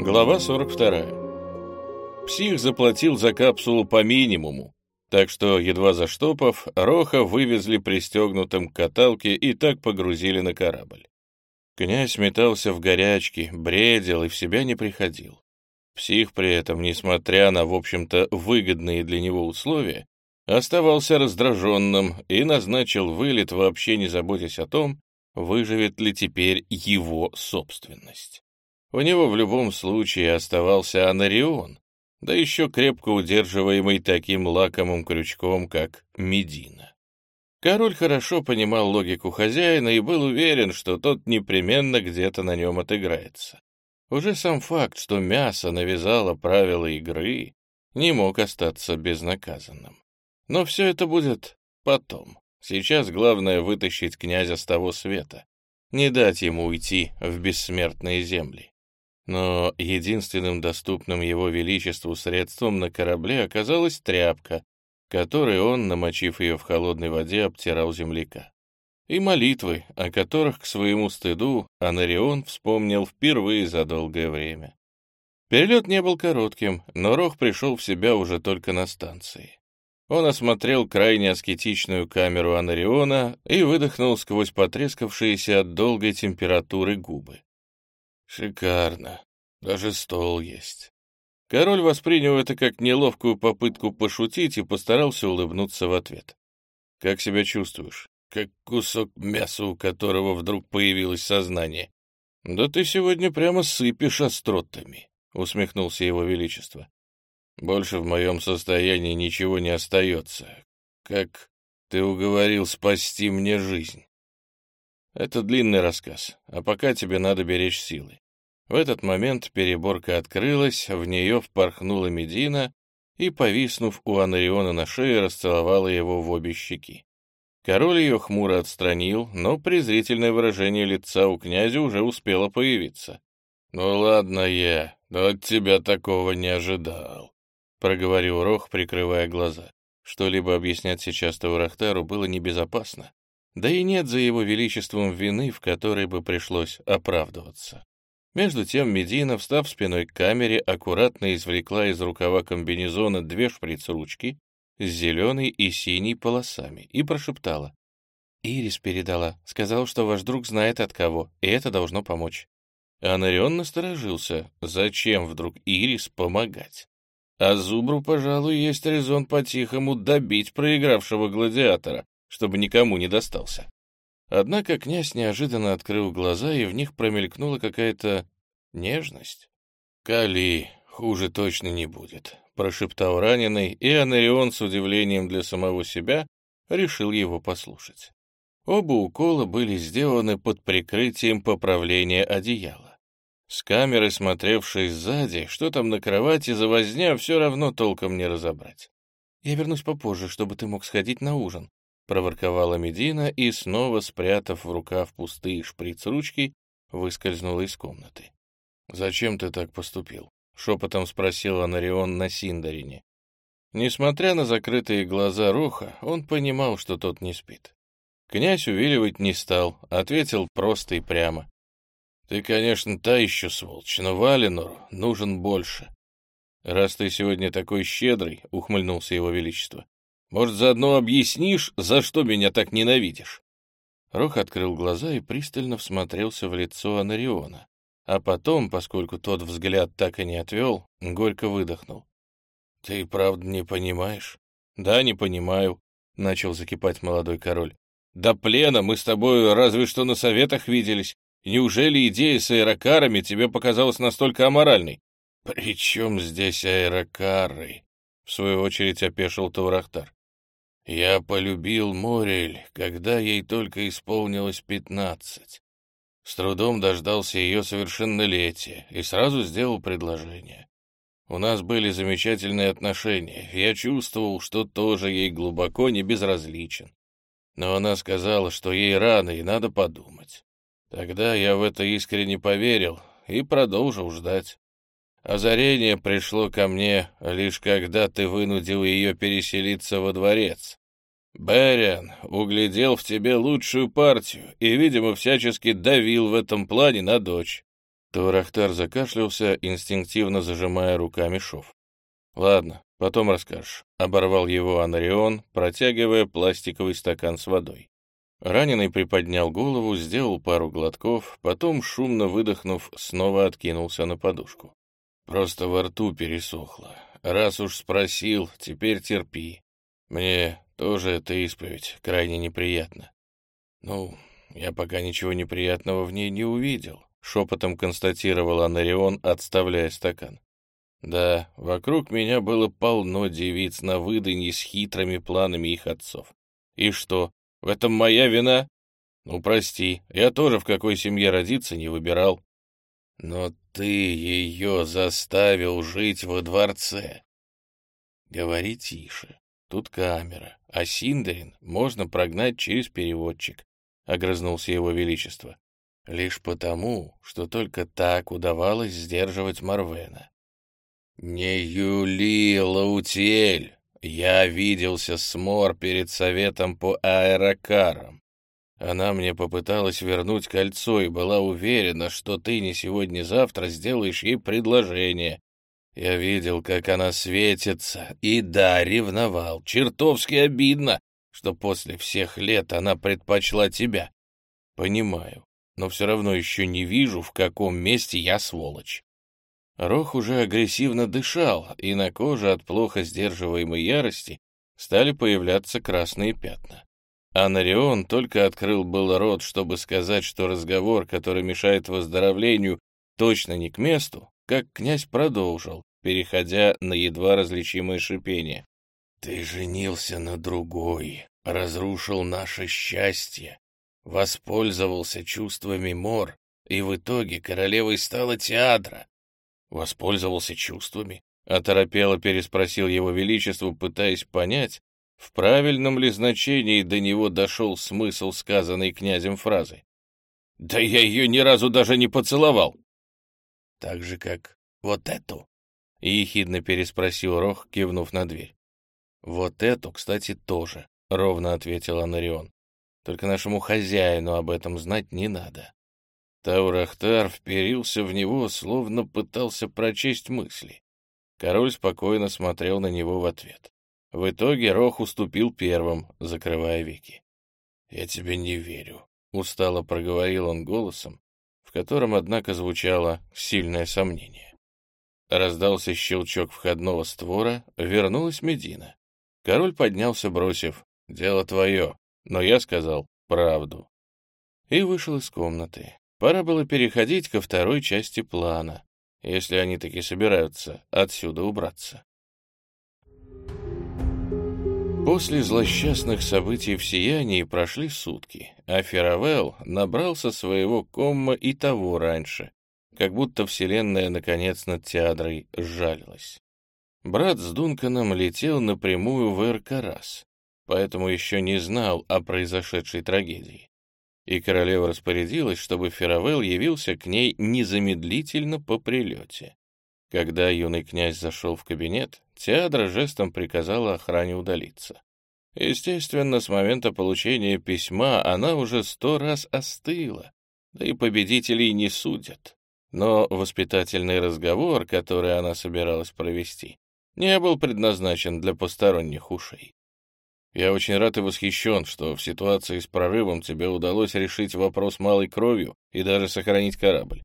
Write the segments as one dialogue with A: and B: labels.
A: Глава 42. Псих заплатил за капсулу по минимуму, так что, едва заштопав, Роха вывезли пристегнутым к каталке и так погрузили на корабль. Князь метался в горячке, бредил и в себя не приходил. Псих при этом, несмотря на, в общем-то, выгодные для него условия, оставался раздраженным и назначил вылет, вообще не заботясь о том, выживет ли теперь его собственность. У него в любом случае оставался Анарион, да еще крепко удерживаемый таким лакомым крючком, как Медина. Король хорошо понимал логику хозяина и был уверен, что тот непременно где-то на нем отыграется. Уже сам факт, что мясо навязало правила игры, не мог остаться безнаказанным. Но все это будет потом. Сейчас главное вытащить князя с того света, не дать ему уйти в бессмертные земли. Но единственным доступным его величеству средством на корабле оказалась тряпка, которой он, намочив ее в холодной воде, обтирал земляка. И молитвы, о которых, к своему стыду, Анарион вспомнил впервые за долгое время. Перелет не был коротким, но Рох пришел в себя уже только на станции. Он осмотрел крайне аскетичную камеру Анариона и выдохнул сквозь потрескавшиеся от долгой температуры губы. Шикарно. Даже стол есть. Король воспринял это как неловкую попытку пошутить и постарался улыбнуться в ответ. «Как себя чувствуешь? Как кусок мяса, у которого вдруг появилось сознание?» «Да ты сегодня прямо сыпешь остротами», — усмехнулся его величество. «Больше в моем состоянии ничего не остается. Как ты уговорил спасти мне жизнь?» Это длинный рассказ, а пока тебе надо беречь силы. В этот момент переборка открылась, в нее впорхнула Медина и, повиснув у Анариона на шее, расцеловала его в обе щеки. Король ее хмуро отстранил, но презрительное выражение лица у князя уже успело появиться. «Ну ладно я, но от тебя такого не ожидал», — проговорил Рох, прикрывая глаза. Что-либо объяснять сейчас Таурахтару было небезопасно. Да и нет за его величеством вины, в которой бы пришлось оправдываться. Между тем Медина, встав спиной к камере, аккуратно извлекла из рукава комбинезона две шприц-ручки с зеленой и синей полосами и прошептала. «Ирис передала. Сказал, что ваш друг знает от кого, и это должно помочь». Анарион насторожился. Зачем вдруг Ирис помогать? А Зубру, пожалуй, есть резон по-тихому добить проигравшего гладиатора, чтобы никому не достался. Однако князь неожиданно открыл глаза, и в них промелькнула какая-то нежность. «Кали, хуже точно не будет», — прошептал раненый, и Анарион с удивлением для самого себя решил его послушать. Оба укола были сделаны под прикрытием поправления одеяла. С камеры, смотревшей сзади, что там на кровати за возня, все равно толком не разобрать. «Я вернусь попозже, чтобы ты мог сходить на ужин», проворковала Медина и, снова спрятав в рукав пустые шприц-ручки, выскользнула из комнаты. «Зачем ты так поступил?» — шепотом спросил Анарион на Синдарине. Несмотря на закрытые глаза Роха, он понимал, что тот не спит. Князь увиливать не стал, ответил просто и прямо. «Ты, конечно, та еще сволочь, но Валенору нужен больше». «Раз ты сегодня такой щедрый», — ухмыльнулся его величество, может, заодно объяснишь, за что меня так ненавидишь?» Рох открыл глаза и пристально всмотрелся в лицо Анариона. А потом, поскольку тот взгляд так и не отвел, горько выдохнул. «Ты правда не понимаешь?» «Да, не понимаю», — начал закипать молодой король. «До плена мы с тобой разве что на советах виделись. Неужели идея с аэрокарами тебе показалась настолько аморальной?» «При чем здесь аэрокары?» — в свою очередь опешил Таурахтар. Я полюбил Морель, когда ей только исполнилось пятнадцать. С трудом дождался ее совершеннолетия и сразу сделал предложение. У нас были замечательные отношения, я чувствовал, что тоже ей глубоко не безразличен. Но она сказала, что ей рано и надо подумать. Тогда я в это искренне поверил и продолжил ждать. Озарение пришло ко мне, лишь когда ты вынудил ее переселиться во дворец. Бериан углядел в тебе лучшую партию и, видимо, всячески давил в этом плане на дочь. Таурахтар закашлялся, инстинктивно зажимая руками шов. «Ладно, потом расскажешь», — оборвал его Анарион, протягивая пластиковый стакан с водой. Раненый приподнял голову, сделал пару глотков, потом, шумно выдохнув, снова откинулся на подушку. Просто во рту пересохло. Раз уж спросил, теперь терпи. Мне тоже эта исповедь крайне неприятна. Ну, я пока ничего неприятного в ней не увидел, шепотом констатировал Анарион, отставляя стакан. Да, вокруг меня было полно девиц на выданье с хитрыми планами их отцов. И что, в этом моя вина? Ну, прости, я тоже в какой семье родиться не выбирал. Но ты ее заставил жить во дворце. Говори тише. Тут камера, а Синдарин можно прогнать через переводчик, — огрызнулся его величество. Лишь потому, что только так удавалось сдерживать Марвена. «Не Юли, Лаутель!» Я виделся с Мор перед советом по аэрокарам. Она мне попыталась вернуть кольцо и была уверена, что ты не сегодня-завтра сделаешь ей предложение. Я видел, как она светится, и да, ревновал. Чертовски обидно, что после всех лет она предпочла тебя. Понимаю, но все равно еще не вижу, в каком месте я сволочь. Рох уже агрессивно дышал, и на коже от плохо сдерживаемой ярости стали появляться красные пятна. А Нарион только открыл был рот, чтобы сказать, что разговор, который мешает выздоровлению, точно не к месту, как князь продолжил, переходя на едва различимое шипение. «Ты женился на другой, разрушил наше счастье, воспользовался чувствами Мор, и в итоге королевой стала Театра, Воспользовался чувствами? Оторопело переспросил его величество, пытаясь понять, в правильном ли значении до него дошел смысл сказанной князем фразы. «Да я ее ни разу даже не поцеловал!» «Так же, как вот эту?» — ехидно переспросил Рох, кивнув на дверь. «Вот эту, кстати, тоже», — ровно ответил Анарион. «Только нашему хозяину об этом знать не надо». Таурахтар вперился в него, словно пытался прочесть мысли. Король спокойно смотрел на него в ответ. В итоге Рох уступил первым, закрывая веки. «Я тебе не верю», — устало проговорил он голосом, в котором, однако, звучало сильное сомнение. Раздался щелчок входного створа, вернулась Медина. Король поднялся, бросив «Дело твое», но я сказал правду. И вышел из комнаты. Пора было переходить ко второй части плана, если они таки собираются отсюда убраться. После злосчастных событий в Сиянии прошли сутки, а Феравелл набрался своего комма и того раньше, как будто Вселенная наконец над Теадрой сжалилась. Брат с Дунканом летел напрямую в Эркарас, поэтому еще не знал о произошедшей трагедии и королева распорядилась, чтобы Феравелл явился к ней незамедлительно по прилете. Когда юный князь зашел в кабинет, Теадра жестом приказала охране удалиться. Естественно, с момента получения письма она уже сто раз остыла, да и победителей не судят. Но воспитательный разговор, который она собиралась провести, не был предназначен для посторонних ушей. Я очень рад и восхищен, что в ситуации с прорывом тебе удалось решить вопрос малой кровью и даже сохранить корабль.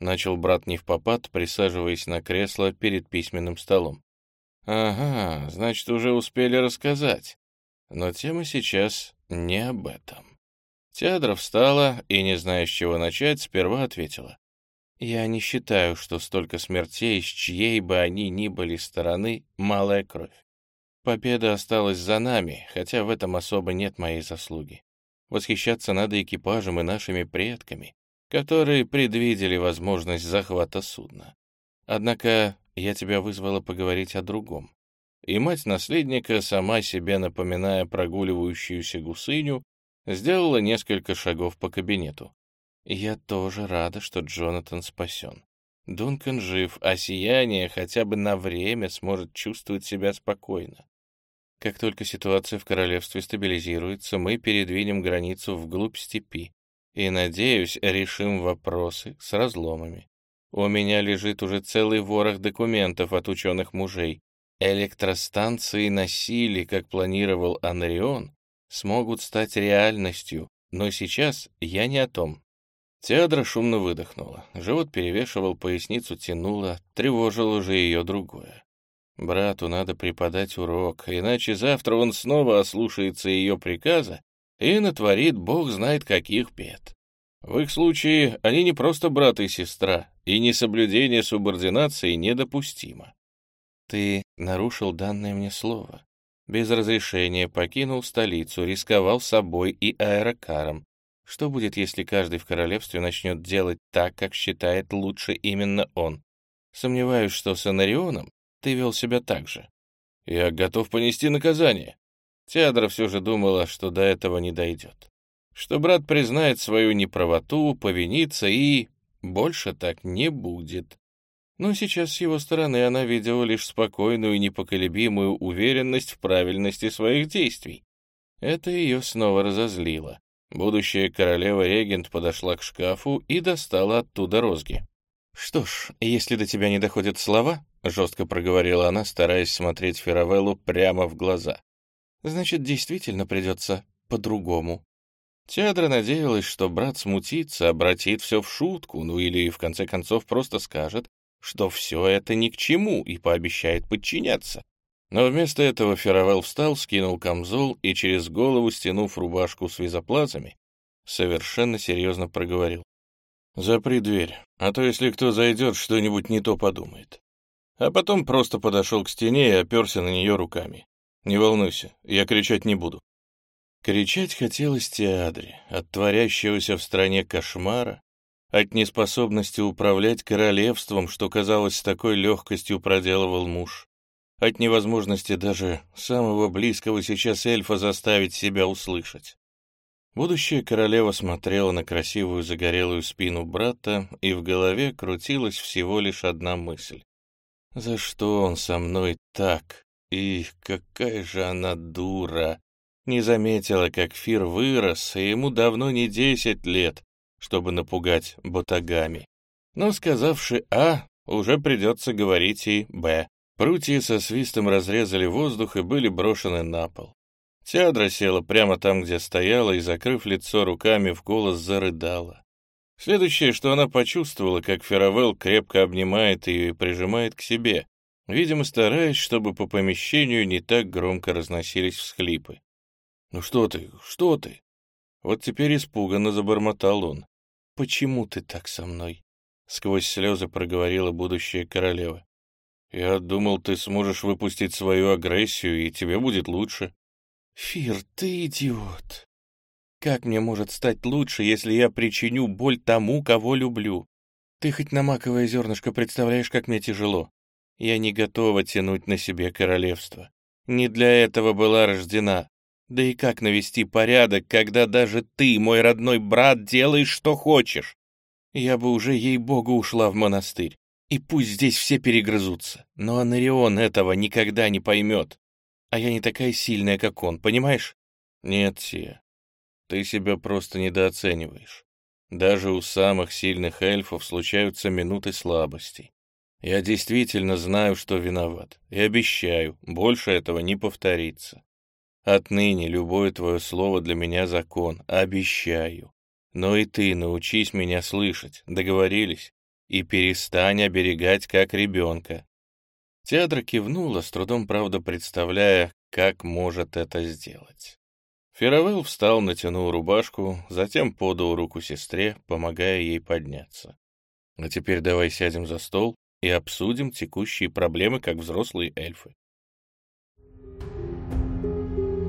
A: Начал брат не в попад, присаживаясь на кресло перед письменным столом. Ага, значит, уже успели рассказать. Но тема сейчас не об этом. Теадра встала и, не зная, с чего начать, сперва ответила. «Я не считаю, что столько смертей, с чьей бы они ни были стороны, малая кровь. Победа осталась за нами, хотя в этом особо нет моей заслуги. Восхищаться надо экипажем и нашими предками, которые предвидели возможность захвата судна. Однако я тебя вызвала поговорить о другом. И мать наследника, сама себе напоминая прогуливающуюся гусыню, сделала несколько шагов по кабинету. Я тоже рада, что Джонатан спасен. Дункан жив, а сияние хотя бы на время сможет чувствовать себя спокойно. Как только ситуация в королевстве стабилизируется, мы передвинем границу вглубь степи и, надеюсь, решим вопросы с разломами. У меня лежит уже целый ворох документов от ученых мужей. Электростанции на силе, как планировал Анарион, смогут стать реальностью, но сейчас я не о том. Теадра шумно выдохнула. Живот перевешивал, поясницу тянуло, тревожило же ее другое. Брату надо преподать урок, иначе завтра он снова ослушается ее приказа и натворит бог знает каких бед. В их случае они не просто брат и сестра, и несоблюдение субординации недопустимо. Ты нарушил данное мне слово. Без разрешения покинул столицу, рисковал собой и аэрокаром. Что будет, если каждый в королевстве начнет делать так, как считает лучше именно он? Сомневаюсь, что с Анарионом ты вел себя так же. Я готов понести наказание. Теадра все же думала, что до этого не дойдет. Что брат признает свою неправоту, повинится и... Больше так не будет. Но сейчас с его стороны она видела лишь спокойную и непоколебимую уверенность в правильности своих действий. Это ее снова разозлило. Будущая королева-регент подошла к шкафу и достала оттуда розги. «Что ж, если до тебя не доходят слова, — жестко проговорила она, стараясь смотреть Феравеллу прямо в глаза. «Значит, действительно придется по-другому». Теадра надеялась, что брат смутится, обратит все в шутку, ну или, в конце концов, просто скажет, что все это ни к чему и пообещает подчиняться. Но вместо этого Феравелл встал, скинул камзол и, через голову стянув рубашку с визоплазами, совершенно серьезно проговорил. «Запри дверь, а то если кто зайдет, что-нибудь не то подумает» а потом просто подошел к стене и оперся на нее руками. «Не волнуйся, я кричать не буду». Кричать хотелось Теадре от творящегося в стране кошмара, от неспособности управлять королевством, что, казалось, с такой легкостью проделывал муж, от невозможности даже самого близкого сейчас эльфа заставить себя услышать. Будущая королева смотрела на красивую загорелую спину брата, и в голове крутилась всего лишь одна мысль. За что он со мной так? И какая же она дура! Не заметила, как Фир вырос, и ему давно не десять лет, чтобы напугать ботагами. Но, сказавши «А», уже придется говорить и «Б». Прутья со свистом разрезали воздух и были брошены на пол. Теадра села прямо там, где стояла, и, закрыв лицо руками, в голос зарыдала. Следующее, что она почувствовала, как Феравелл крепко обнимает ее и прижимает к себе, видимо, стараясь, чтобы по помещению не так громко разносились всхлипы. «Ну что ты, что ты?» Вот теперь испуганно забормотал он. «Почему ты так со мной?» Сквозь слезы проговорила будущая королева. «Я думал, ты сможешь выпустить свою агрессию, и тебе будет лучше». «Фир, ты идиот!» Как мне может стать лучше, если я причиню боль тому, кого люблю? Ты хоть на маковое зернышко представляешь, как мне тяжело? Я не готова тянуть на себе королевство. Не для этого была рождена. Да и как навести порядок, когда даже ты, мой родной брат, делаешь, что хочешь? Я бы уже, ей-богу, ушла в монастырь. И пусть здесь все перегрызутся. Но Анарион этого никогда не поймет. А я не такая сильная, как он, понимаешь? Нет, Сия, ты себя просто недооцениваешь. Даже у самых сильных эльфов случаются минуты слабости. Я действительно знаю, что виноват, и обещаю, больше этого не повторится. Отныне любое твое слово для меня закон, обещаю. Но и ты научись меня слышать, договорились? И перестань оберегать как ребенка. Театр кивнула, с трудом, правда, представляя, как может это сделать. Феравелл встал, натянул рубашку, затем подал руку сестре, помогая ей подняться. А теперь давай сядем за стол и обсудим текущие проблемы, как взрослые эльфы.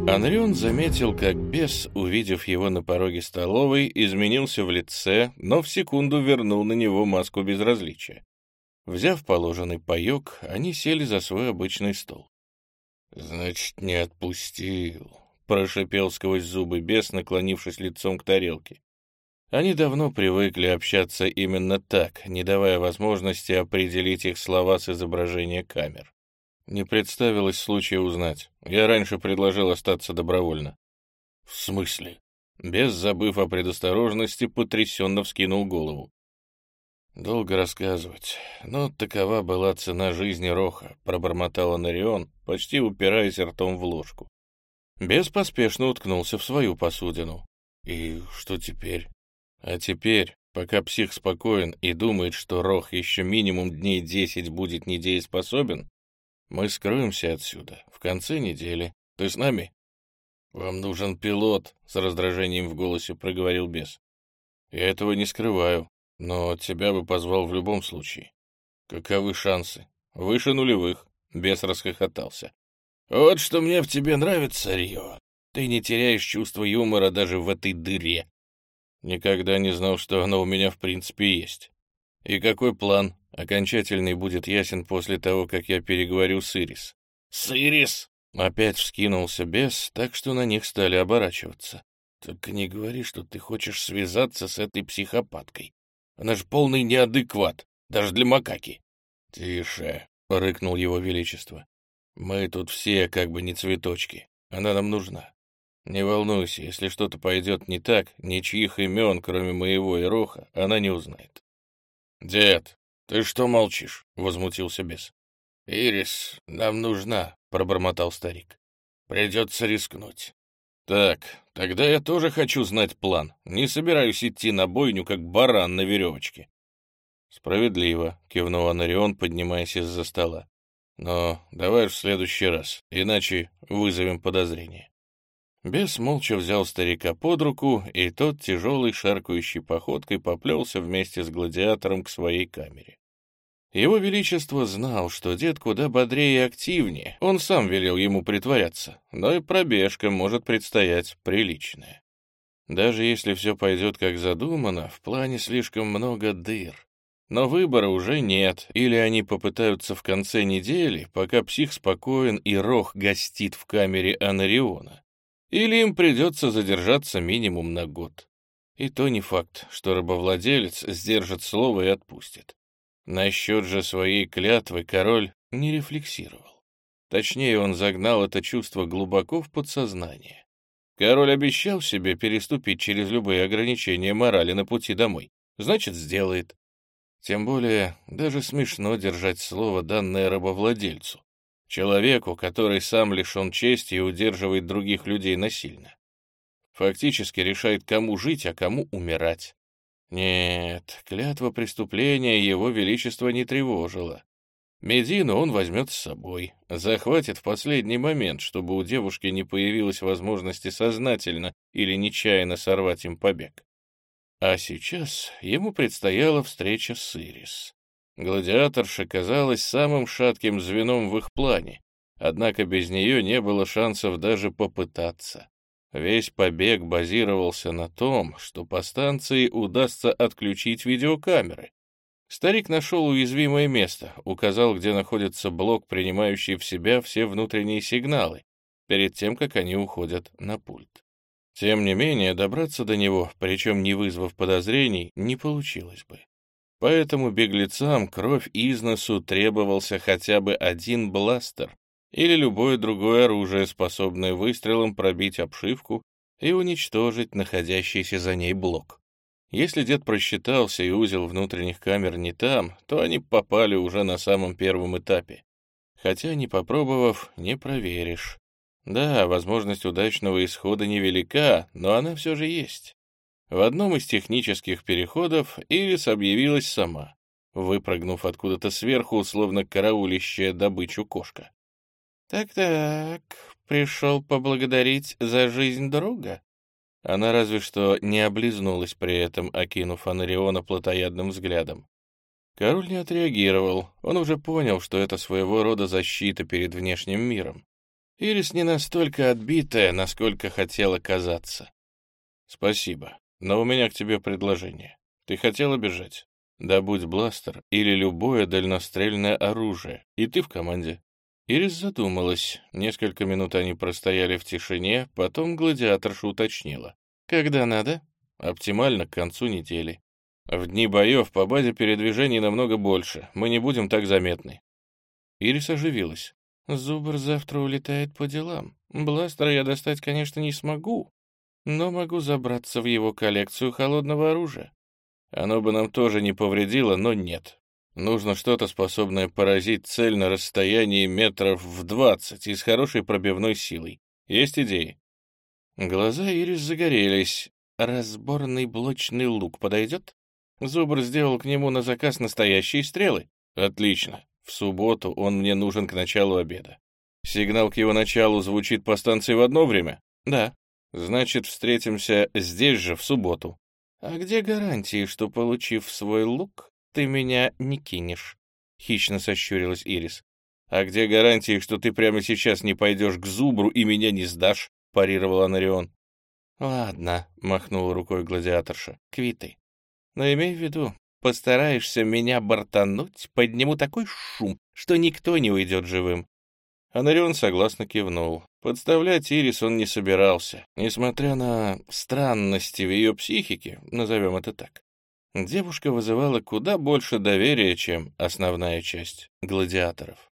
A: Анрион заметил, как бес, увидев его на пороге столовой, изменился в лице, но в секунду вернул на него маску безразличия. Взяв положенный паёк, они сели за свой обычный стол. «Значит, не отпустил», прошипел сквозь зубы бес, наклонившись лицом к тарелке. Они давно привыкли общаться именно так, не давая возможности определить их слова с изображения камер. Не представилось случая узнать. Я раньше предложил остаться добровольно. В смысле? Без забыв о предосторожности, потрясенно вскинул голову. «Долго рассказывать, но такова была цена жизни Роха», — пробормотал Анарион, почти упираясь ртом в ложку. Бес поспешно уткнулся в свою посудину. «И что теперь?» «А теперь, пока псих спокоен и думает, что Рох еще минимум дней десять будет недееспособен, мы скроемся отсюда в конце недели. Ты с нами?» «Вам нужен пилот», — с раздражением в голосе проговорил бес. «Я этого не скрываю. Но тебя бы позвал в любом случае. Каковы шансы? Выше нулевых. Бес расхохотался. Вот что мне в тебе нравится, Рио. Ты не теряешь чувство юмора даже в этой дыре. Никогда не знал, что оно у меня в принципе есть. И какой план? Окончательный будет ясен после того, как я переговорю с Ирис. С Ирис? Опять вскинулся бес, так что на них стали оборачиваться. Только не говори, что ты хочешь связаться с этой психопаткой. Она же полный неадекват, даже для макаки. — Тише, — рыкнул его величество. — Мы тут все как бы не цветочки. Она нам нужна. Не волнуйся, если что-то пойдет не так, ничьих имен, кроме моего и Роха, она не узнает. — Дед, ты что молчишь? — возмутился бес. — Ирис нам нужна, — пробормотал старик. — Придется рискнуть. «Так, тогда я тоже хочу знать план. Не собираюсь идти на бойню, как баран на веревочке». «Справедливо», — кивнул Анарион, поднимаясь из-за стола. «Но давай в следующий раз, иначе вызовем подозрение». Бес молча взял старика под руку, и тот тяжелой шаркающей походкой поплелся вместе с гладиатором к своей камере. Его Величество знал, что дед куда бодрее и активнее, он сам велел ему притворяться, но и пробежка может предстоять приличная. Даже если все пойдет как задумано, в плане слишком много дыр. Но выбора уже нет, или они попытаются в конце недели, пока псих спокоен и Рох гостит в камере Анариона, или им придется задержаться минимум на год. И то не факт, что рабовладелец сдержит слово и отпустит. Насчет же своей клятвы король не рефлексировал. Точнее, он загнал это чувство глубоко в подсознание. Король обещал себе переступить через любые ограничения морали на пути домой. Значит, сделает. Тем более, даже смешно держать слово, данное рабовладельцу. Человеку, который сам лишен чести и удерживает других людей насильно. Фактически решает, кому жить, а кому умирать. Нет, клятва преступления его величество не тревожила. Медину он возьмет с собой, захватит в последний момент, чтобы у девушки не появилась возможности сознательно или нечаянно сорвать им побег. А сейчас ему предстояла встреча с Ирис. Гладиаторша казалась самым шатким звеном в их плане, однако без нее не было шансов даже попытаться. Весь побег базировался на том, что по станции удастся отключить видеокамеры. Старик нашел уязвимое место, указал, где находится блок, принимающий в себя все внутренние сигналы, перед тем, как они уходят на пульт. Тем не менее, добраться до него, причем не вызвав подозрений, не получилось бы. Поэтому беглецам кровь из носу требовался хотя бы один бластер, или любое другое оружие, способное выстрелом пробить обшивку и уничтожить находящийся за ней блок. Если дед просчитался и узел внутренних камер не там, то они попали уже на самом первом этапе. Хотя, не попробовав, не проверишь. Да, возможность удачного исхода невелика, но она все же есть. В одном из технических переходов Ирис объявилась сама, выпрыгнув откуда-то сверху, словно караулищая добычу кошка. «Так-так, пришел поблагодарить за жизнь друга?» Она разве что не облизнулась при этом, окинув Анариона плотоядным взглядом. Король не отреагировал, он уже понял, что это своего рода защита перед внешним миром. Ирис не настолько отбитая, насколько хотела казаться. «Спасибо, но у меня к тебе предложение. Ты хотела бежать? Добудь бластер или любое дальнострельное оружие, и ты в команде. Ирис задумалась. Несколько минут они простояли в тишине, потом гладиаторша уточнила. «Когда надо?» «Оптимально к концу недели. В дни боев по базе передвижений намного больше. Мы не будем так заметны». Ирис оживилась. «Зубр завтра улетает по делам. Бластера я достать, конечно, не смогу, но могу забраться в его коллекцию холодного оружия. Оно бы нам тоже не повредило, но нет. Нужно что-то, способное поразить цель на расстоянии метров в двадцать и с хорошей пробивной силой. Есть идеи?» Глаза Ирис загорелись. «Разборный блочный лук подойдет?» Зубр сделал к нему на заказ настоящие стрелы. «Отлично. В субботу он мне нужен к началу обеда. Сигнал к его началу звучит по станции в одно время? Да. Значит, встретимся здесь же в субботу. А где гарантии, что, получив свой лук, ты меня не кинешь? Хищно сощурилась Ирис. А где гарантии, что ты прямо сейчас не пойдешь к зубру и меня не сдашь? парировал Анарион. Ладно, махнула рукой гладиаторша. Квиты. Но имей в виду, постараешься меня бортануть, подниму такой шум, что никто не уйдет живым. Анарион согласно кивнул. Подставлять Ирис он не собирался, несмотря на странности в ее психике, назовем это так. Девушка вызывала куда больше доверия, чем основная часть гладиаторов.